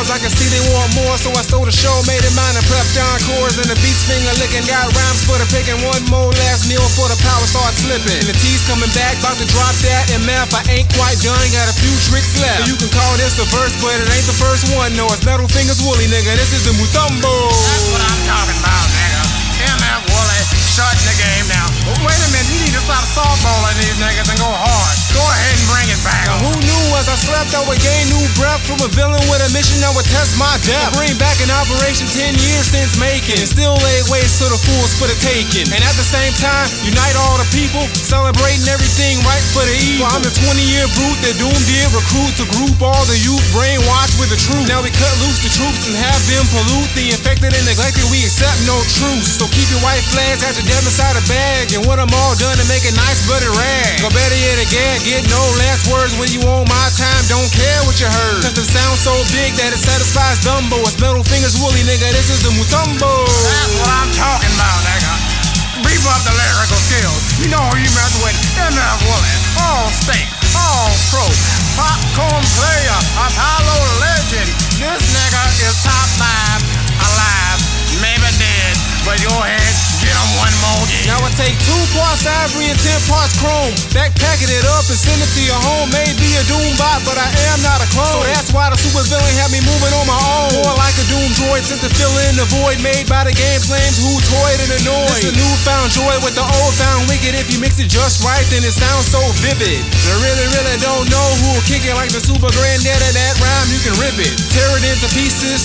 doors. I can see they want more, so I stole the show, made it mine and prepped encores. And the beats finger licking, got rhymes for the picking. One more last meal before the power starts slipping. And the T's coming back, about to drop that. And math, I ain't quite done, got a few tricks left. So you can call this the verse, but it ain't the first one. No, it's Metal Fingers Woolly, nigga. This is the Mutombo. That's what I'm talking about, nigga. MF Wooly, shutting the game down. But wait a minute, you need to stop softballing these niggas and go hard. Go ahead and bring it back. Now who knew as I slept I would gain new breath from a villain with mission that would test my depth. Bring back an operation 10 years since making. Still lay waste to the fools for the taking. And at the same time, unite all the people, celebrating everything right for the evil. I'm a 20 year brute that Doom did recruit to group all the youth, brainwashed with the truth. Now we cut loose the troops and have them pollute the infected and neglected. We accept no truce. So keep your white flags at your dead inside a bag. And when I'm all done to make a nice bloody rag. Or better yet again, get no last words when you on my time. Don't care what you heard. Cause it sounds so big that it satisfies Dumbo. It's metal fingers woolly, nigga. This is the Mutombo. That's what I'm talking about, nigga. Beef up the lyrical skills. You know who you mess with. MF Wooly. All state. All pro. Popcorn player. Apollo legend. This take two parts ivory and ten parts chrome. Backpack it up and send it to your home. Maybe a doom bot, but I am not a clone. So that's why the super villain had me moving on my own. More like a doom droid sent to fill in the void made by the game flames who toyed and annoyed. It's a newfound joy with the old found wicked. If you mix it just right, then it sounds so vivid. I really, really don't know who will kick it like the super granddad of that rhyme. You can rip it, tear it into pieces,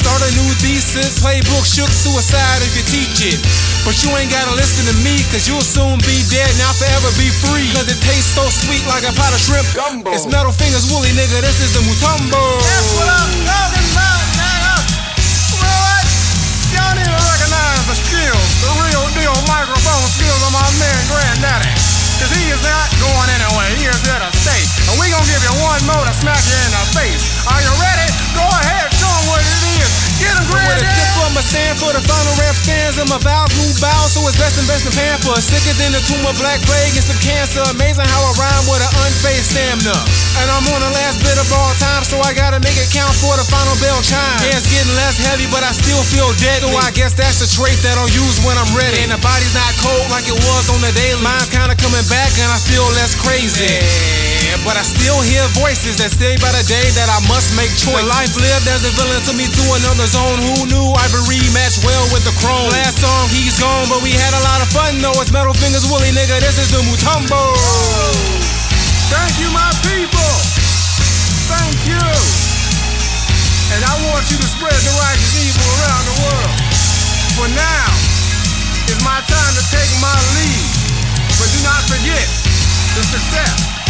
start a new thesis. Playbook shook suicide if you teach it. But you ain't gotta listen to me, cause you'll soon be dead, now forever be free. Cause it tastes so sweet like a pot of shrimp. Gumbo. It's metal fingers, woolly nigga, this is the Mutombo. That's what I'm talking about, nigga. Well, what? Y'all need to recognize the skills, the real deal microphone skills of my man Granddaddy. Cause he is not going anywhere. He is here to stay. And we gonna give you one more to smack you in the face. Are you ready? Go ahead, sand for the final rap stands and my vows move bow, so it's best invest in pamper. Sicker than the tumor, black plague, and some cancer. Amazing how I rhyme with an unfazed stamina. And I'm on the last bit of all time, so I gotta make it count for the final bell chime. Yeah, it's getting less heavy, but I still feel dead. So I guess that's the trait that I'll use when I'm ready. And the body's not cold like it was on the daily. Mine's kinda coming back, and I feel less crazy. Yeah, but I still hear voices that say by the day that I must make choice. The life lived as a villain took me to another zone. Who knew Ivory gone, but we had a lot of fun though. It's Metal Fingers Woolly, nigga. This is the Mutombo. Thank you, my people. Thank you. And I want you to spread the righteous evil around the world. For now, it's my time to take my leave. But do not forget the success